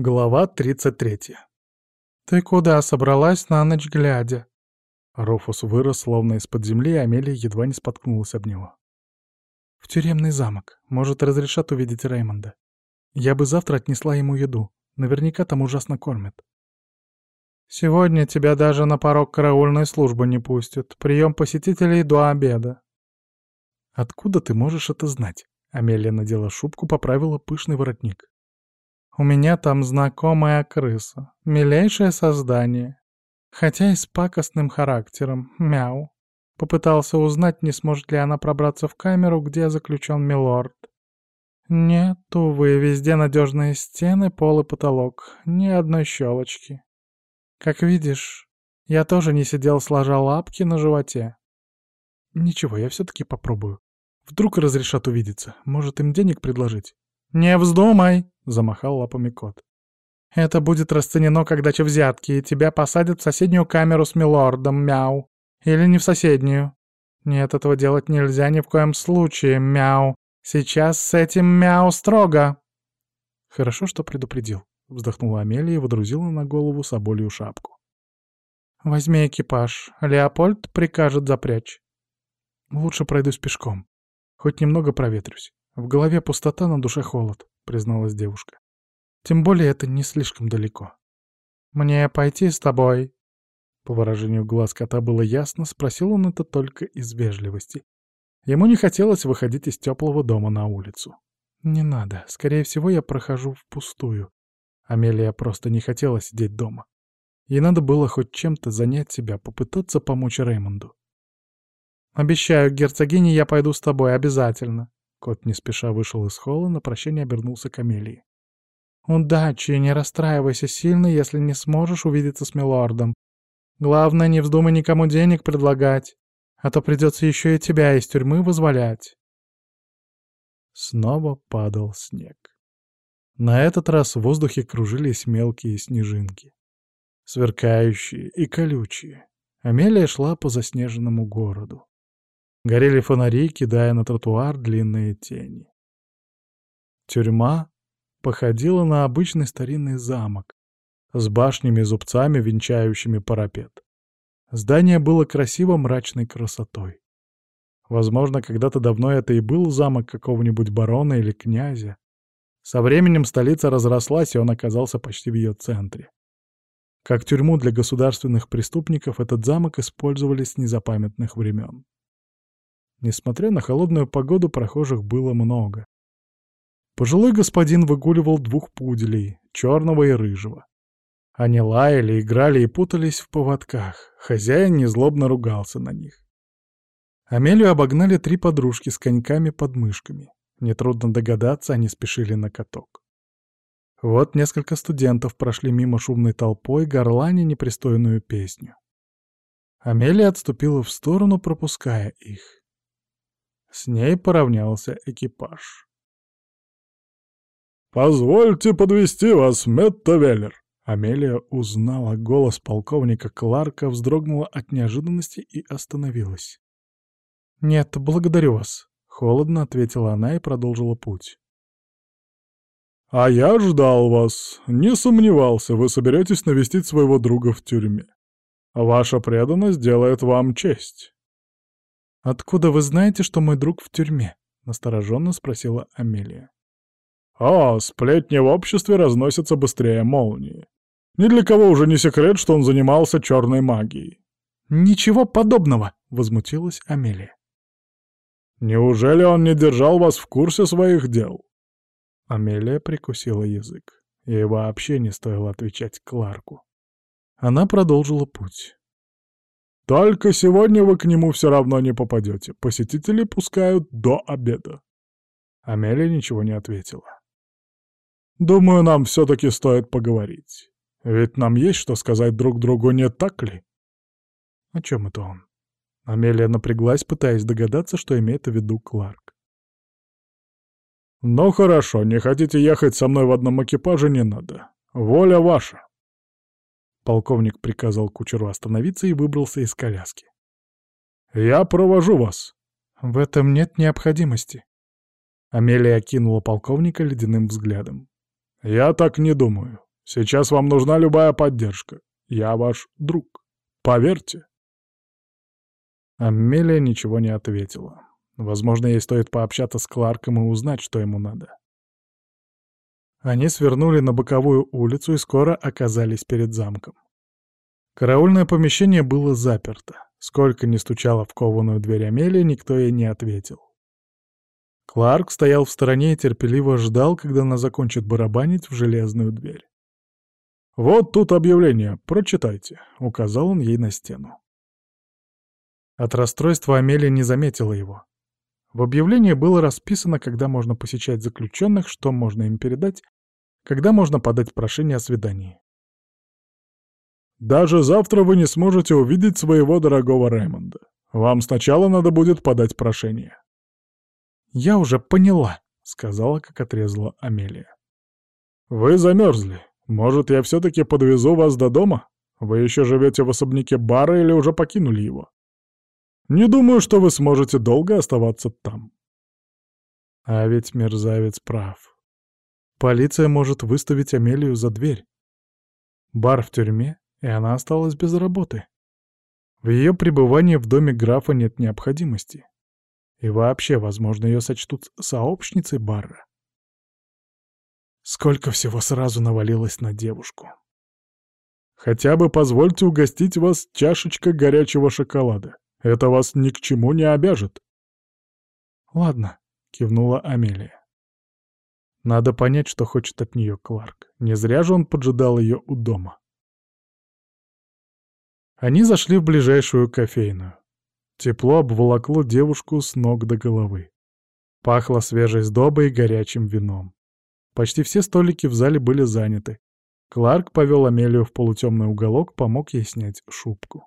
Глава 33. «Ты куда собралась на ночь глядя?» Руфус вырос словно из-под земли, и Амелия едва не споткнулась об него. «В тюремный замок. Может, разрешат увидеть Реймонда. Я бы завтра отнесла ему еду. Наверняка там ужасно кормят». «Сегодня тебя даже на порог караульной службы не пустят. Прием посетителей до обеда». «Откуда ты можешь это знать?» Амелия надела шубку, поправила пышный воротник. У меня там знакомая крыса, милейшее создание, хотя и с пакостным характером, мяу. Попытался узнать, не сможет ли она пробраться в камеру, где заключен милорд. Нет, увы, везде надежные стены, пол и потолок, ни одной щелочки. Как видишь, я тоже не сидел сложа лапки на животе. Ничего, я все-таки попробую. Вдруг разрешат увидеться, может им денег предложить? «Не вздумай!» — замахал лапами кот. «Это будет расценено как дача взятки, и тебя посадят в соседнюю камеру с милордом, мяу. Или не в соседнюю. Нет, этого делать нельзя ни в коем случае, мяу. Сейчас с этим мяу строго!» «Хорошо, что предупредил», — вздохнула Амелия и водрузила на голову соболью шапку. «Возьми экипаж. Леопольд прикажет запрячь. Лучше пройдусь пешком. Хоть немного проветрюсь. «В голове пустота, на душе холод», — призналась девушка. «Тем более это не слишком далеко». «Мне пойти с тобой?» По выражению глаз кота было ясно, спросил он это только из вежливости. Ему не хотелось выходить из теплого дома на улицу. «Не надо. Скорее всего, я прохожу впустую». Амелия просто не хотела сидеть дома. Ей надо было хоть чем-то занять себя, попытаться помочь Реймонду. «Обещаю, герцогине я пойду с тобой, обязательно», Кот не спеша вышел из холла, на прощание обернулся к Амелии. «Удачи, не расстраивайся сильно, если не сможешь увидеться с милордом. Главное, не вздумай никому денег предлагать, а то придется еще и тебя из тюрьмы вызволять». Снова падал снег. На этот раз в воздухе кружились мелкие снежинки. Сверкающие и колючие. Амелия шла по заснеженному городу. Горели фонари, кидая на тротуар длинные тени. Тюрьма походила на обычный старинный замок с башнями и зубцами, венчающими парапет. Здание было красиво мрачной красотой. Возможно, когда-то давно это и был замок какого-нибудь барона или князя. Со временем столица разрослась, и он оказался почти в ее центре. Как тюрьму для государственных преступников этот замок использовали с незапамятных времен. Несмотря на холодную погоду, прохожих было много. Пожилой господин выгуливал двух пуделей, черного и рыжего. Они лаяли, играли и путались в поводках. Хозяин незлобно ругался на них. Амелию обогнали три подружки с коньками под мышками. Нетрудно догадаться, они спешили на каток. Вот несколько студентов прошли мимо шумной толпой, горлани непристойную песню. Амелия отступила в сторону, пропуская их. С ней поравнялся экипаж. «Позвольте подвести вас, Метта Веллер!» Амелия узнала голос полковника Кларка, вздрогнула от неожиданности и остановилась. «Нет, благодарю вас», — холодно ответила она и продолжила путь. «А я ждал вас. Не сомневался, вы соберетесь навестить своего друга в тюрьме. Ваша преданность делает вам честь». «Откуда вы знаете, что мой друг в тюрьме?» — настороженно спросила Амелия. «О, сплетни в обществе разносятся быстрее молнии. Ни для кого уже не секрет, что он занимался черной магией». «Ничего подобного!» — возмутилась Амелия. «Неужели он не держал вас в курсе своих дел?» Амелия прикусила язык. Ей вообще не стоило отвечать Кларку. Она продолжила путь. Только сегодня вы к нему все равно не попадете. Посетители пускают до обеда. Амелия ничего не ответила. Думаю, нам все-таки стоит поговорить. Ведь нам есть что сказать друг другу, не так ли? О чем это он? Амелия напряглась, пытаясь догадаться, что имеет в виду Кларк. «Ну хорошо, не хотите ехать со мной в одном экипаже, не надо. Воля ваша». Полковник приказал кучеру остановиться и выбрался из коляски. «Я провожу вас». «В этом нет необходимости». Амелия окинула полковника ледяным взглядом. «Я так не думаю. Сейчас вам нужна любая поддержка. Я ваш друг. Поверьте». Амелия ничего не ответила. Возможно, ей стоит пообщаться с Кларком и узнать, что ему надо. Они свернули на боковую улицу и скоро оказались перед замком. Караульное помещение было заперто. Сколько ни стучало в кованую дверь Амелии, никто ей не ответил. Кларк стоял в стороне и терпеливо ждал, когда она закончит барабанить в железную дверь. «Вот тут объявление, прочитайте», — указал он ей на стену. От расстройства Амелия не заметила его. В объявлении было расписано, когда можно посещать заключенных, что можно им передать, когда можно подать прошение о свидании. «Даже завтра вы не сможете увидеть своего дорогого Раймонда. Вам сначала надо будет подать прошение». «Я уже поняла», — сказала, как отрезала Амелия. «Вы замерзли. Может, я все-таки подвезу вас до дома? Вы еще живете в особняке бара или уже покинули его? Не думаю, что вы сможете долго оставаться там». А ведь мерзавец прав. Полиция может выставить Амелию за дверь. Бар в тюрьме, и она осталась без работы. В ее пребывании в доме графа нет необходимости. И вообще, возможно, ее сочтут сообщницей бара. Сколько всего сразу навалилось на девушку. Хотя бы позвольте угостить вас чашечкой горячего шоколада. Это вас ни к чему не обяжет. Ладно, кивнула Амелия. Надо понять, что хочет от нее Кларк. Не зря же он поджидал ее у дома. Они зашли в ближайшую кофейную. Тепло обволокло девушку с ног до головы. Пахло свежей сдобой и горячим вином. Почти все столики в зале были заняты. Кларк повел Амелию в полутемный уголок, помог ей снять шубку.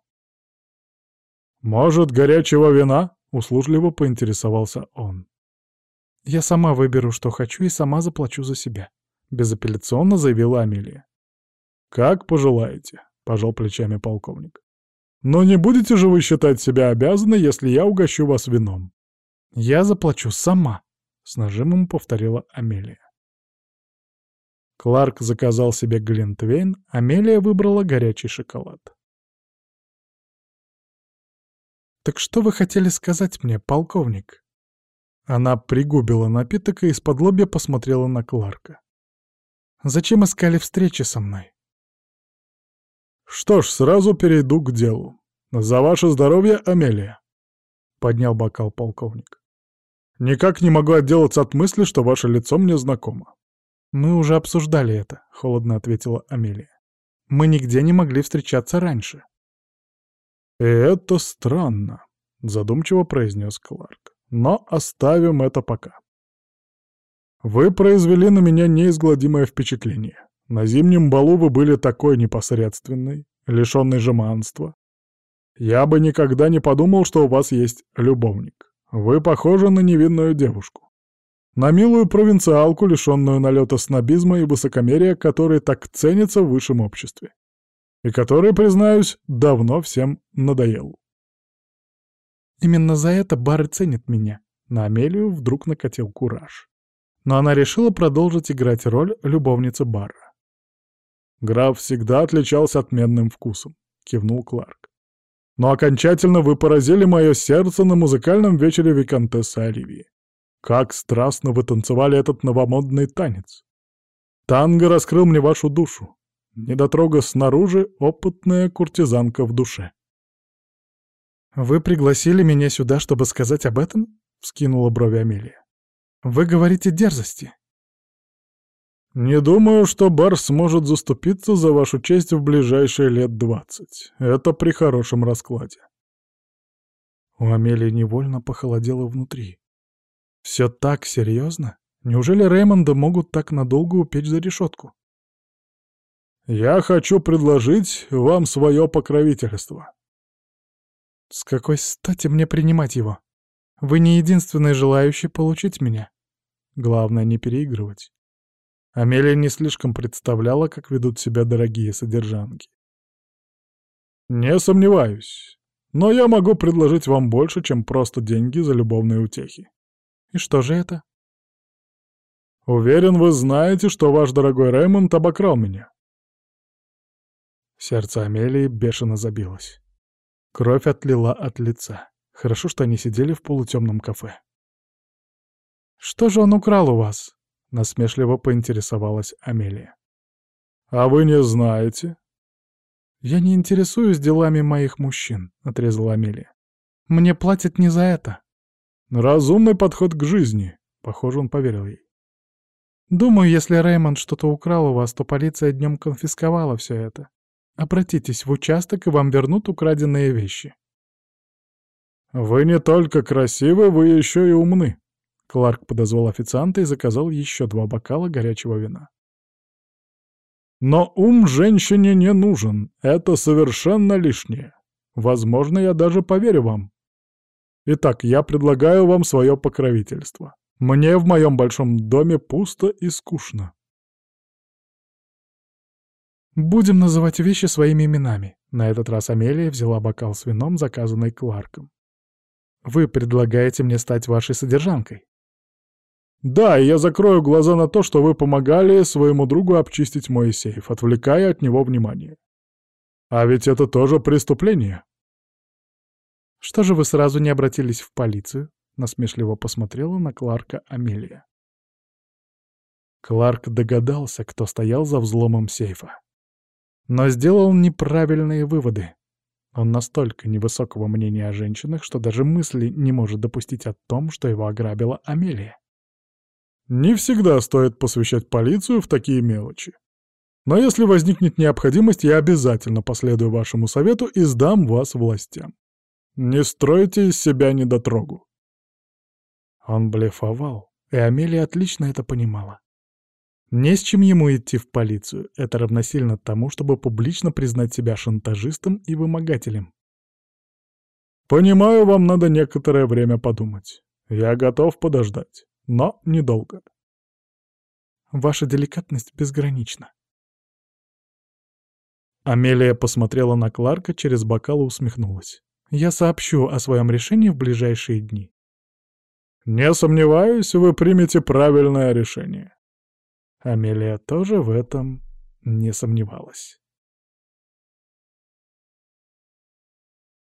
«Может, горячего вина?» — услужливо поинтересовался он. «Я сама выберу, что хочу, и сама заплачу за себя», — безапелляционно заявила Амелия. «Как пожелаете», — пожал плечами полковник. «Но не будете же вы считать себя обязаны, если я угощу вас вином?» «Я заплачу сама», — с нажимом повторила Амелия. Кларк заказал себе глинтвейн, Амелия выбрала горячий шоколад. «Так что вы хотели сказать мне, полковник?» Она пригубила напиток и из-под лобья посмотрела на Кларка. «Зачем искали встречи со мной?» «Что ж, сразу перейду к делу. За ваше здоровье, Амелия!» — поднял бокал полковник. «Никак не могу отделаться от мысли, что ваше лицо мне знакомо». «Мы уже обсуждали это», — холодно ответила Амелия. «Мы нигде не могли встречаться раньше». «Это странно», — задумчиво произнес Кларк. Но оставим это пока. Вы произвели на меня неизгладимое впечатление. На зимнем балу вы были такой непосредственной, лишенной жеманства. Я бы никогда не подумал, что у вас есть любовник. Вы похожи на невинную девушку. На милую провинциалку, лишенную налета снобизма и высокомерия, который так ценится в высшем обществе. И который, признаюсь, давно всем надоел. Именно за это бар ценит меня. На Амелию вдруг накатил кураж. Но она решила продолжить играть роль любовницы бара. «Граф всегда отличался отменным вкусом», — кивнул Кларк. «Но окончательно вы поразили мое сердце на музыкальном вечере Викантессы Оливии. Как страстно вы танцевали этот новомодный танец! Танго раскрыл мне вашу душу. Недотрога снаружи, опытная куртизанка в душе. «Вы пригласили меня сюда, чтобы сказать об этом?» — вскинула брови Амелия. «Вы говорите дерзости». «Не думаю, что бар сможет заступиться за вашу честь в ближайшие лет двадцать. Это при хорошем раскладе». У Амелии невольно похолодело внутри. «Все так серьезно? Неужели Реймонда могут так надолго упечь за решетку?» «Я хочу предложить вам свое покровительство», с какой стати мне принимать его? Вы не единственный желающий получить меня. Главное не переигрывать. Амелия не слишком представляла, как ведут себя дорогие содержанки. «Не сомневаюсь. Но я могу предложить вам больше, чем просто деньги за любовные утехи». «И что же это?» «Уверен, вы знаете, что ваш дорогой Рэймонд обокрал меня. Сердце Амелии бешено забилось. Кровь отлила от лица. Хорошо, что они сидели в полутемном кафе. «Что же он украл у вас?» — насмешливо поинтересовалась Амелия. «А вы не знаете?» «Я не интересуюсь делами моих мужчин», — отрезала Амелия. «Мне платят не за это». «Разумный подход к жизни», — похоже, он поверил ей. «Думаю, если Рэймонд что-то украл у вас, то полиция днем конфисковала все это. Обратитесь в участок, и вам вернут украденные вещи». «Вы не только красивы, вы еще и умны», Кларк подозвал официанта и заказал еще два бокала горячего вина. «Но ум женщине не нужен, это совершенно лишнее. Возможно, я даже поверю вам. Итак, я предлагаю вам свое покровительство. Мне в моем большом доме пусто и скучно». «Будем называть вещи своими именами», — на этот раз Амелия взяла бокал с вином, заказанный Кларком. «Вы предлагаете мне стать вашей содержанкой?» Да, и я закрою глаза на то, что вы помогали своему другу обчистить мой сейф, отвлекая от него внимание. А ведь это тоже преступление. Что же вы сразу не обратились в полицию? Насмешливо посмотрела на Кларка Амелия. Кларк догадался, кто стоял за взломом сейфа. Но сделал неправильные выводы. Он настолько невысокого мнения о женщинах, что даже мысли не может допустить о том, что его ограбила Амелия. Не всегда стоит посвящать полицию в такие мелочи. Но если возникнет необходимость, я обязательно последую вашему совету и сдам вас властям. Не стройте из себя недотрогу. Он блефовал, и Амелия отлично это понимала. Не с чем ему идти в полицию, это равносильно тому, чтобы публично признать себя шантажистом и вымогателем. Понимаю, вам надо некоторое время подумать. Я готов подождать но недолго. Ваша деликатность безгранична. Амелия посмотрела на Кларка через бокал и усмехнулась. «Я сообщу о своем решении в ближайшие дни». «Не сомневаюсь, вы примете правильное решение». Амелия тоже в этом не сомневалась.